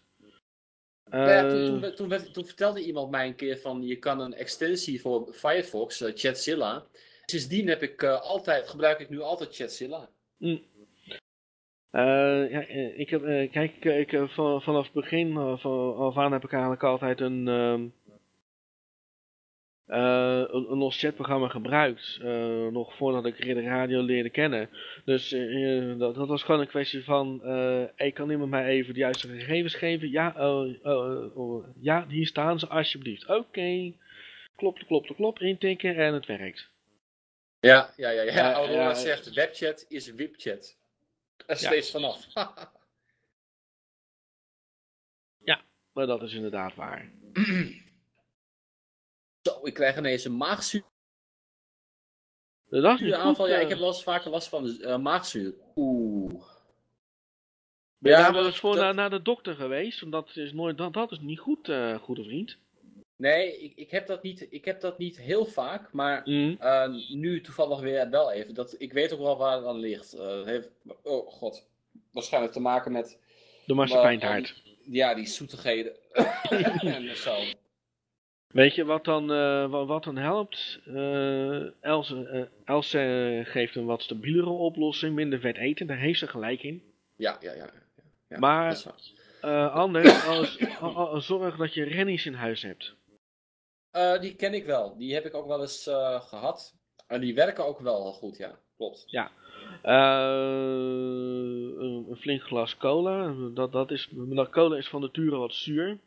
Nou ja, Eh, toen, toen, werd- toen, werd- toen vertelde iemand mij een keer van je kan een extensie voor Firefox, eh, Chatzilla. Sindsdien heb ik eh, altijd, gebruik ik nu altijd Chatzilla. Eh, ja, eh, ik heb, eh, kijk, ik, ik, van, vanaf het begin van, af aan heb ik eigenlijk altijd een, ehm, eh, een, een los chatprogramma gebruikt. nog voordat ik Ridder Radio leerde kennen. Dus dat, dat was gewoon een kwestie van, ik kan iemand mij even de juiste gegevens geven? Ja, oh, ja hier staan ze alsjeblieft. Oké, klopt, klopt, klopt, intikken en het werkt. Ja, ja, ja. ja. Ja, Aurora ja, zegt webchat is webchat. Er Ja. steeds vanaf. Maar dat is inderdaad waar. Zo, ik krijg ineens een maagzuur. Dat is niet goed. aanval. Ja, eh. ik heb wel eens vaker last van eh, maagzuur. Oeh. Ben je Ja, wel eens voor dat- naar, de dokter geweest? Want dat is, nooit, dat, dat is niet goed, eh, goede vriend. Nee, ik, ik, heb dat niet, ik heb dat niet heel vaak, maar Mm. eh, nu toevallig weer wel even. Dat, ik weet ook wel waar het aan ligt. Eh, het heeft, oh god, waarschijnlijk te maken met De marsepijntaart. ja, die zoetigheden. en zo. Weet je wat dan, eh, wa- wat dan helpt? Eh Else, eh, Else eh, geeft een wat stabielere oplossing, minder vet eten, daar heeft ze gelijk in. Ja, ja, ja. ja Maar-. Eh, anders, als, zorg dat je rennies in huis hebt. Eh, die ken ik wel. Die heb ik ook wel eens eh, gehad. En die werken ook wel goed, ja. Klopt. Eh, een, een flink glas cola. Dat, dat is, cola is van nature wat zuur.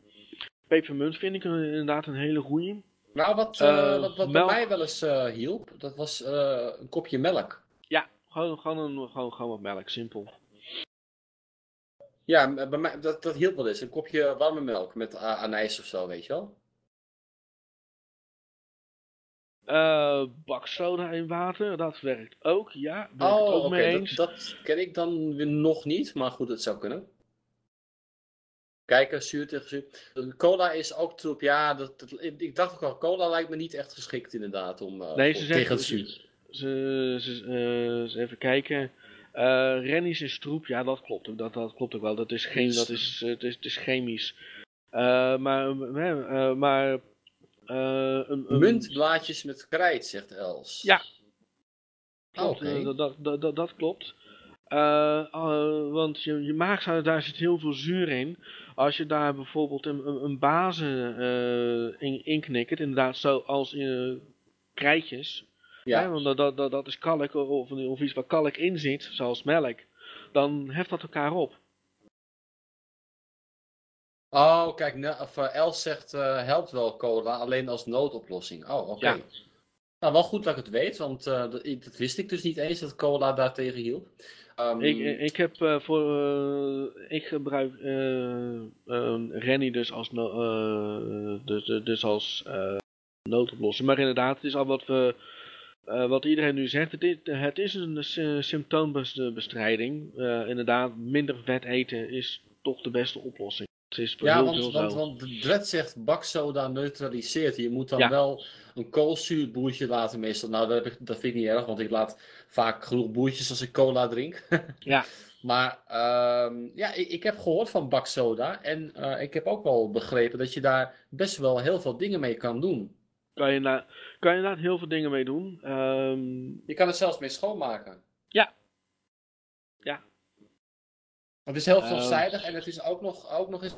Pepermunt vind ik inderdaad een hele goeie. Nou, wat, wat, wat bij mij wel eens hielp, dat was een kopje melk. Ja, gewoon, gewoon, een, gewoon, gewoon wat melk, simpel. Ja, bij mij, dat, dat hielp wel eens. Een kopje warme melk met anijs of zo, weet je wel. Eh baksoda in water, dat werkt ook, ja. Ben ik Oh, ook mee Dat, eens. dat ken ik dan weer nog niet, maar goed, het zou kunnen. Kijken, zuur tegen zuur. Cola is ook troep. Ja, dat, dat- ik dacht ook al, cola lijkt me niet echt geschikt inderdaad om eh, Nee, tegen het zuur. ze, ze, ze, eh, even kijken. Rennies is troep, ja dat klopt ook. Dat, dat klopt ook wel. Dat is, geen, dat is, het is, het is chemisch. Maar maar een, een, Muntblaadjes met krijt, zegt Els. Ja. Klopt, Oké. eh, dat, dat, dat, dat, dat klopt. Eh, eh, want je, je maag, daar zit heel veel zuur in. Als je daar bijvoorbeeld een, een, een bazen eh, in, in knikkert, inderdaad zoals in eh, krijtjes. Ja. Hè, want dat, dat, dat, dat is kalk of, of iets waar kalk in zit, zoals melk. Dan heft dat elkaar op. Oh, kijk, ne- of, eh, Els zegt eh, helpt wel cola, alleen als noodoplossing. Oh, oké. Ja. Nou, wel goed dat ik het weet, want eh, dat, ik- dat wist ik dus niet eens dat cola daartegen hielp. Ehm, Ik, ik heb voor. ik gebruik eh een Rennie dus als, no dus, dus- als noodoplossing. Maar inderdaad, het is al wat we. wat iedereen nu zegt, het is, het is een sy- symptoombestrijding. Inderdaad, minder vet eten is toch de beste oplossing. Het is ja, want, want, want de Dred zegt baksoda neutraliseert. Je moet dan Ja. wel een koolzuurboertje laten meestal. Nou, dat, dat vind ik niet erg, want ik laat vaak genoeg boertjes als ik cola drink. Ja. Maar ehm, ja, ik, ik heb gehoord van baksoda. En eh, ik heb ook wel begrepen dat je daar best wel heel veel dingen mee kan doen. Kan je, na, kan je inderdaad heel veel dingen mee doen. Ehm, Je kan er zelfs mee schoonmaken. Ja. Ja. Het is heel Ehm. veelzijdig en het is ook nog, ook nog eens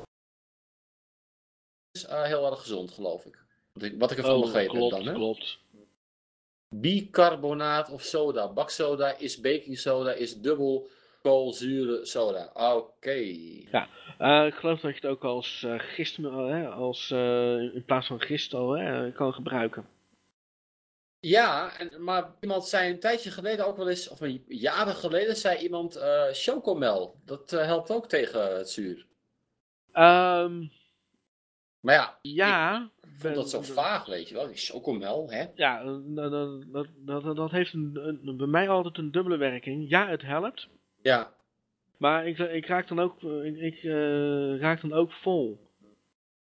eh, heel erg gezond, geloof ik. Wat ik, wat ik ervan oh, begrepen klopt, heb dan. Hè? klopt. Bicarbonaat of soda. Baksoda is baking soda, is dubbel koolzure soda. Oké. Eh, ik geloof dat je het ook als gist, hè, als, in plaats van gist al kan gebruiken. Ja, en, maar iemand zei een tijdje geleden ook wel eens, of een jaren geleden, zei iemand chocomel. Dat helpt ook tegen het zuur. Ehm, Maar ja, ja. ik vond dat zo vaag, weet je wel. Chocomel, hè? Ja, dat, dat, dat, heeft een, een- bij mij altijd een dubbele werking. Ja, het helpt. Ja. Maar ik, ik raak dan ook, eh, ik, ik eh, raak dan ook vol.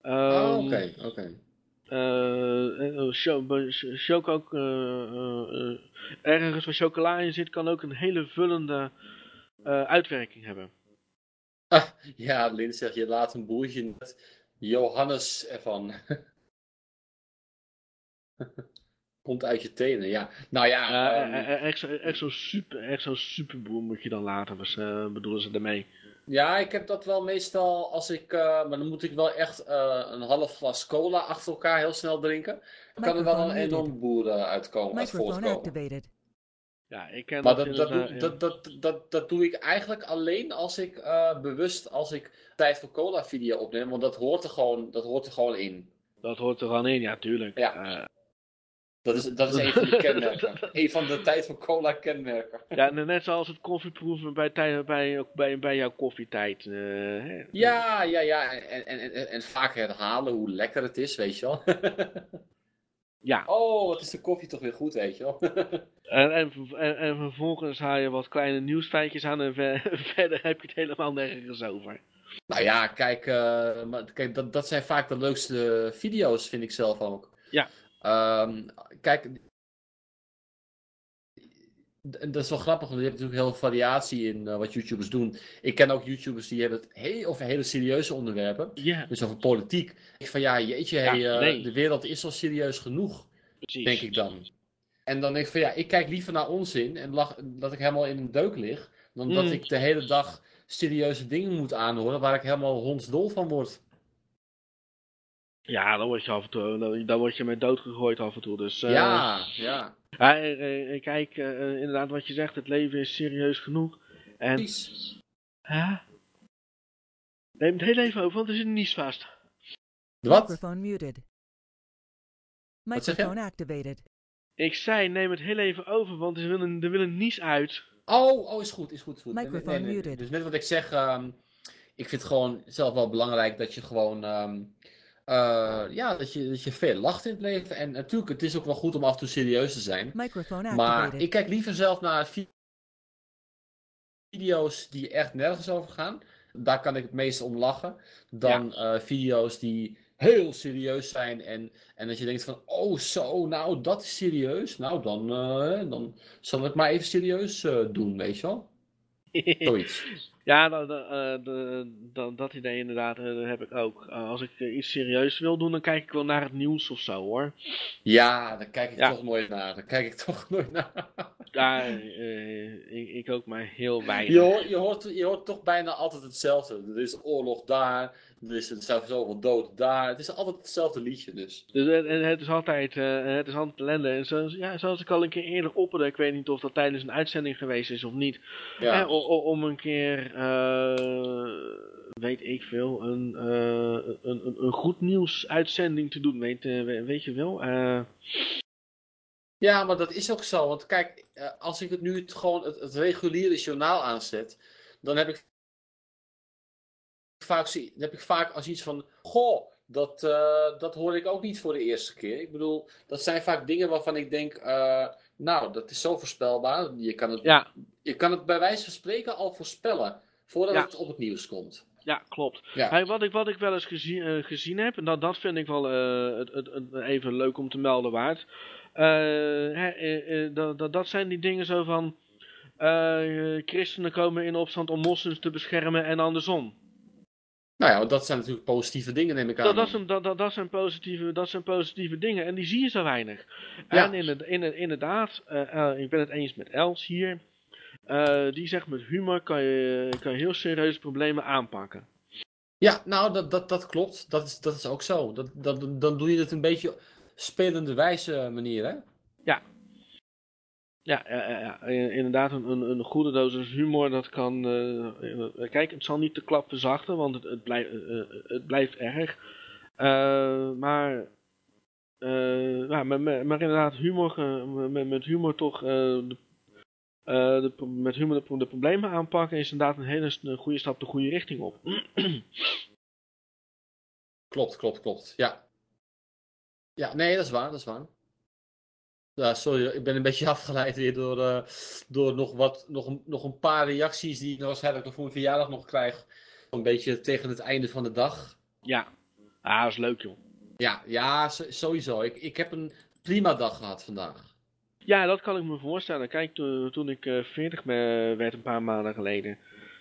Oh, Ehm, oké, oké. eh, choco ook, eh, ergens waar chocola in zit, kan ook een hele vullende uitwerking hebben. Ja, Lin zegt, je laat een boertje net Johannes ervan. Komt uit je tenen, ja. Nou ja, Eh, ehm, eh, eh, echt zo- echt zo'n super, echt zo'n superboer moet je dan laten, was, eh, bedoelen ze daarmee. ja, ik heb dat wel meestal als ik, eh, maar dan moet ik wel echt eh, een half glas cola achter elkaar heel snel drinken. Dan kan er wel een enorm boer uitkomen, uit voortkomen. Ja, ik ken Maar dat, dat, dat, doe, ja. dat, dat, dat, dat doe ik eigenlijk alleen als ik eh, bewust, als ik tijd voor cola video opneem, want dat hoort er gewoon, dat hoort er gewoon in. Dat hoort er gewoon in, ja, tuurlijk. Ja. Eh, Dat is, dat is een van de kenmerken. een van de tijd voor cola kenmerken. ja, net zoals het koffieproeven bij, bij, bij, bij jouw koffietijd. eh. Ja, ja, ja. En, en, en, en vaak herhalen hoe lekker het is, weet je wel. Ja, oh, wat is de koffie toch weer goed, weet je wel. en, en, en, en vervolgens haal je wat kleine nieuwsfeitjes aan en ver- verder heb je het helemaal nergens over. nou ja, kijk, eh, maar, kijk dat, dat zijn vaak de leukste video's, vind ik zelf ook. Ja. Ehm, kijk, dat is wel grappig, want je hebt natuurlijk heel veel variatie in eh, wat YouTubers doen. Ik ken ook YouTubers die hebben het heel, over hele serieuze onderwerpen. Dus over politiek. Ik van ja, jeetje, hey, eh, nee. de wereld is al serieus genoeg, precies. denk ik dan. En dan denk ik van ja, ik kijk liever naar onzin en lach, dat ik helemaal in een deuk lig, dan dat Mm. ik de hele dag serieuze dingen moet aanhoren waar ik helemaal hondsdol van word. Ja, dan word je af en toe, dan, dan word je met dood gegooid af en toe. Dus, eh, ja, ja. eh, eh, kijk, inderdaad wat je zegt, het leven is serieus genoeg. En, Precies. hè? Neem het heel even over, want er zit een nies vast. Wat? Microphone muted. Microphone activated. Ik zei, neem het heel even over, want er wil een, er wil een nies uit. Oh, oh, is goed, is goed, is goed. Nee, nee, Microphone nee, nee. muted. Dus net wat ik zeg, ehm, ik vind het gewoon zelf wel belangrijk dat je gewoon, ehm, eh, ja, dat je, dat je veel lacht in het leven. En natuurlijk, het is ook wel goed om af en toe serieus te zijn. Maar ik kijk liever zelf naar vi- video's die echt nergens over gaan. Daar kan ik het meest om lachen. Dan eh, video's die heel serieus zijn. En, en dat je denkt van, oh zo, nou dat is serieus. Nou dan, eh, dan zal ik maar even serieus doen, weet je wel. Zoiets. Ja, dat, dat, eh, dat, idee inderdaad eh, heb ik ook. Eh, als ik iets serieus wil doen, dan kijk ik wel naar het nieuws of zo hoor. Ja, daar kijk ik Ja. toch nooit naar. Daar kijk ik toch nooit naar. Daar, eh, ik, ik ook maar heel weinig. Je hoort, je, hoort, je hoort toch bijna altijd hetzelfde. Er is oorlog daar, er is er zijn zoveel dood daar. Het is altijd hetzelfde liedje dus. Dus het, het- het is altijd, eh, het is altijd ellende. En zoals, ja, zoals ik al een keer eerder opperde, ik weet niet of dat tijdens een uitzending geweest is of niet. Ja. Eh, o- o- om een keer, eh, weet ik veel, een, eh, een, een, een goed nieuws uitzending te doen. Weet, we- weet je wel? Ja, maar dat is ook zo. Want kijk, als ik het nu het, gewoon het, het reguliere journaal aanzet, dan heb ik vaak, zie- heb ik vaak als iets van, goh, dat, eh, dat hoor ik ook niet voor de eerste keer. Ik bedoel, dat zijn vaak dingen waarvan ik denk, eh, nou, dat is zo voorspelbaar. Je kan het, ja, je kan het bij wijze van spreken al voorspellen, voordat Ja. het op het nieuws komt. ja, klopt. Ja. Hey, wat, ik, wat ik wel eens gezien, eh, gezien heb, en dat, dat vind ik wel het, het, het even leuk om te melden waard. Dat, dat, dat zijn die dingen zo van. christenen komen in opstand om moslims te beschermen en andersom. Nou ja, dat zijn natuurlijk positieve dingen, neem ik aan. Dat, dat, zijn, dat, dat, zijn positieve, dat zijn positieve dingen en die zie je zo weinig. Ja. En inderdaad, inderdaad eh, eh, ik ben het eens met Els hier. Eh, die zegt met humor kan je, kan je heel serieuze problemen aanpakken. Ja, nou, dat, dat, dat klopt. Dat is, dat is ook zo. Dat, dat, dan doe je het een beetje spelende wijze manier, hè? Ja, ja, ja, ja, inderdaad, een, een, goede dosis humor, dat kan... eh, kijk, het zal niet te klap verzachten, want het, het, blijft, eh, eh, het blijft erg. Maar, maar, maar, maar inderdaad, humor, met, met humor toch... de, de, met humor de, pro- de problemen aanpakken is inderdaad een hele goede stap de goede richting op. Klopt, klopt, klopt. Ja. Ja, nee, dat is waar, dat is waar. Ja, sorry, ik ben een beetje afgeleid weer door, eh, door nog, wat, nog, een, nog een paar reacties die ik nog waarschijnlijk nog voor mijn verjaardag nog krijg. Een beetje tegen het einde van de dag. ja, ah, dat is leuk joh. Ja, ja, so- sowieso. Ik, ik heb een prima dag gehad vandaag. Ja, dat kan ik me voorstellen. Kijk, to- toen ik eh 40 ben- werd een paar maanden geleden.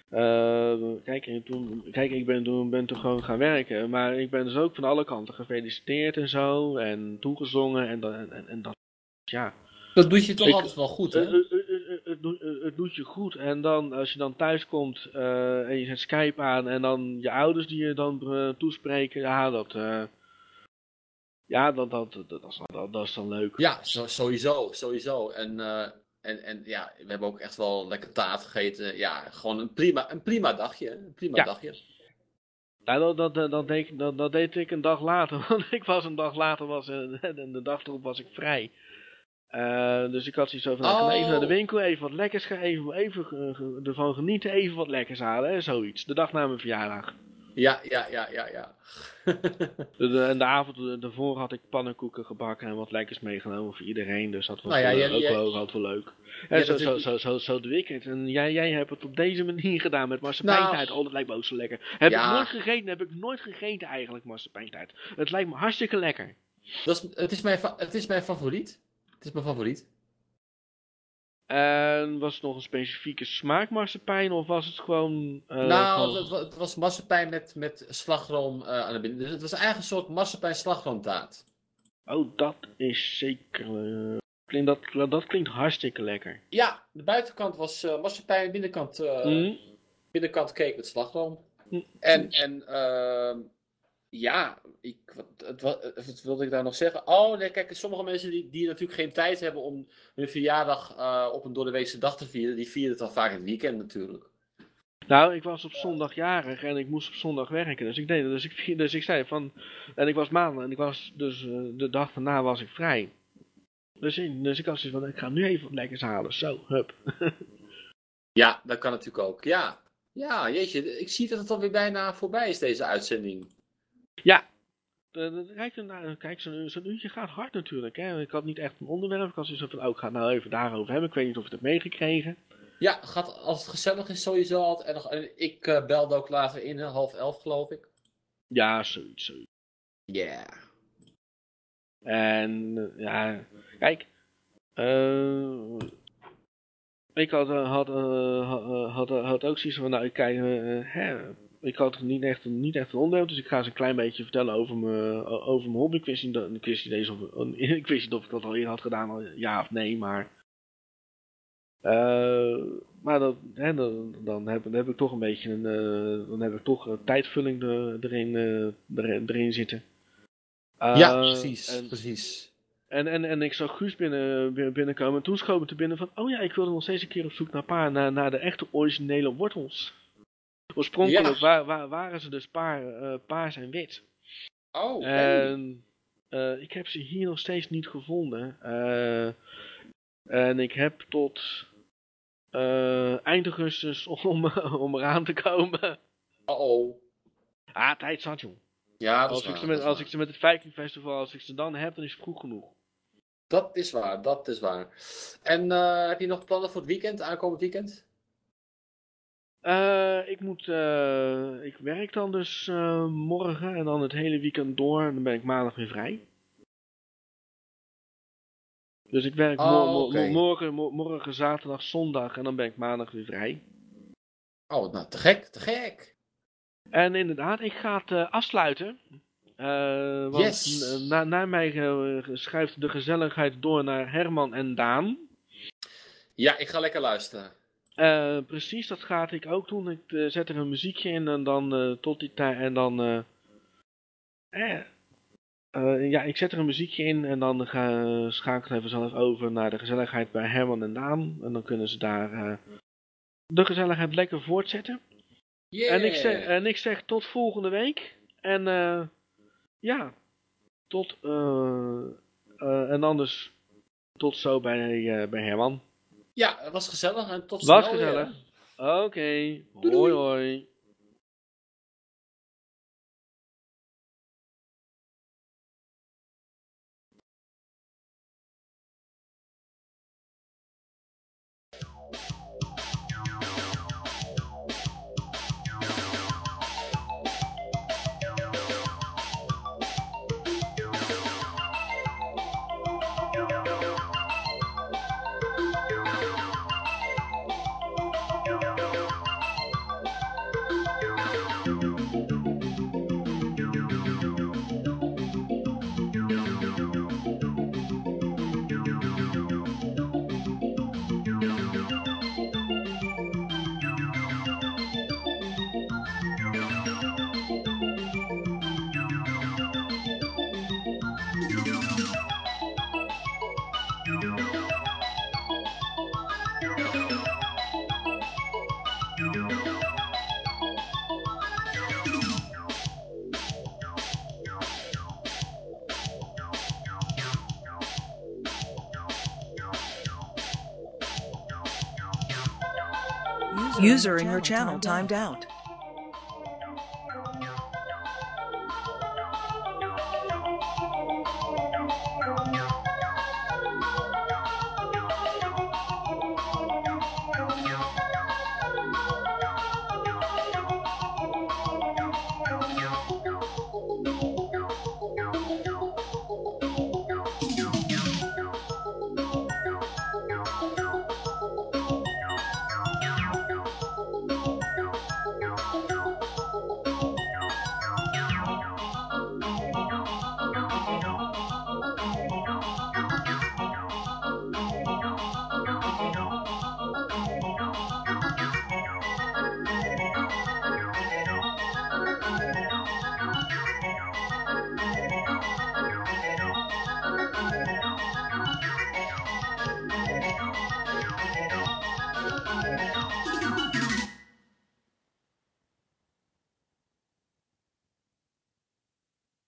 eh, kijk, en toen, kijk, ik ben toen, ben toen gewoon gaan werken. Maar ik ben dus ook van alle kanten gefeliciteerd en zo. En toegezongen en, en, en dat. Ja, Dat doet je toch Ik- altijd wel goed, het, hè? het, het, het, het doet- het- het doet je goed. En dan, als je dan thuis komt eh, en je zet Skype aan. En dan je ouders die je dan eh, toespreken. Ja, dat. eh, ja, dat, dat, dat, dat, is, dat, dat is dan leuk. Ja, zo- sowieso, sowieso. En, eh, en, en ja, we hebben ook echt wel lekker taart gegeten. Ja, gewoon een prima, een prima dagje. hè. Een prima Ja. dagje. Ja, dat, dat, dat, deed, ik- dat, dat deed ik een dag later, want ik was een dag later was, eh, en de dag erop was ik vrij. Eh, dus ik had zoiets over, nou, even naar de Oh. winkel, even wat lekkers gaan, even, eh, ervan genieten, even wat lekkers halen, hè, zoiets. De dag na mijn verjaardag. Ja, ja, ja, ja, ja. De, de- en de avond eh, daarvoor had ik pannenkoeken gebakken en wat lekkers meegenomen voor iedereen, dus dat was Nou ja, jij- ook, jij- wel, ook wel leuk. En zo, zo, natuurlijk- zo, zo, zo doe ik het. En jij, jij hebt het op deze manier gedaan met marsepeintijd. Nou. oh, dat lijkt me ook zo lekker. Heb Ja. ik nooit gegeten, heb ik nooit gegeten eigenlijk, marsepeintijd. Het lijkt me hartstikke lekker. Dat is, het, is mijn, het is mijn favoriet. Het is mijn favoriet. En was het nog een specifieke smaak marsepein of was het gewoon... eh, nou, gewoon- het, wa- het was marsepein met, met slagroom eh, aan de binnen. Dus het was eigenlijk een soort marsepein slagroomtaart. Oh, dat is zeker... eh, klinkt, dat, dat klinkt hartstikke lekker. Ja, de buitenkant was eh marsepein, binnenkant, Hm? binnenkant cake met slagroom. Hm. En, en ehm, ja, ik, wat, wat wilde ik daar nog zeggen? Oh, nee, kijk, sommige mensen die, die natuurlijk geen tijd hebben om hun verjaardag eh, op een doordeweekse dag te vieren, die vieren het dan vaak in het weekend natuurlijk. Nou, ik was op zondag jarig en ik moest op zondag werken. Dus ik deed. Dus ik, dus ik zei van. En ik was maandag en ik was dus eh, de dag daarna was ik vrij. Dus, ik- dus ik had zoiets van, ik ga nu even lekkers halen. Zo, hup. Ja, dat kan natuurlijk ook. Ja, ja jeetje, ik zie dat het alweer bijna voorbij is, deze uitzending. Ja. De, kijk, kijk zo'n uurtje gaat hard natuurlijk. Hè. Ik had niet echt een onderwerp. Ik had zoiets van, oh, ik ga het nou even daarover hebben. Ik weet niet of je het hebt meegekregen. Ja, gaat, als het gezellig is sowieso altijd. En, nog- en ik eh, belde ook later in, eh, half elf geloof ik. Ja, zoiets. zoiets. Ja. En eh, ja, kijk. eh, ik had, eh, had, eh, had, had, had ook zoiets van, nou, ik kijk, eh, hè, ik had niet echt, niet echt een onderwerp, dus ik ga eens een klein beetje vertellen over mijn, over mijn hobby. Ik wist niet, ik wist of, ik wist niet of ik dat al eerder had gedaan, al ja of nee, maar... eh, maar dat, hè, dan, dan, heb, dan heb ik toch een beetje een, eh, dan heb ik toch een tijdvulling er- erin, eh, erin, erin zitten. ja, Eh, precies. en- precies. en, en, en ik zag Guus binnen, binnen- binnenkomen. En toen schoot me te binnen van... Oh ja, ik wilde nog steeds een keer op zoek naar, paar, naar, naar de echte originele wortels. Oorspronkelijk Ja. wa- wa- waren ze dus paar, eh, paars en wit. Oh. En eh, ik heb ze hier nog steeds niet gevonden. Eh, en ik heb tot eind augustus om, om eraan te komen. oh. Ah, tijd zat joh. Ja, dat Als is ik, waar. ze met, als waar. ik ze met het Viking Festival, als ik ze dan heb, dan is het vroeg genoeg. Dat is waar, dat is waar. En heb je nog plannen voor het weekend, aankomend weekend? Eh, ik moet, eh, ik werk dan dus eh, morgen en dan het hele weekend door en dan ben ik maandag weer vrij. Dus ik werk Oh, mo- mo- morgen, mo- morgen, zaterdag, zondag en dan ben ik maandag weer vrij. Oh, nou, te gek, te gek. En inderdaad, ik ga het afsluiten. Want Yes. na, na mij schuift de gezelligheid door naar Herman en Daan. Ja, ik ga lekker luisteren. Eh, precies, dat ga ik ook doen. Ik eh, zet er een muziekje in en dan eh, tot die tijd en dan. ja, ik zet er een muziekje in en dan ga, schakel ik even zelf over naar de gezelligheid bij Herman en Daan. En dan kunnen ze daar de gezelligheid lekker voortzetten. Yeah. En, ik zeg, en ik zeg tot volgende week. En ja, tot. en anders tot zo bij, bij Herman. Ja, het was gezellig en tot Was snel weer. gezellig. Oké, hoi hoi. User in your channel timed out.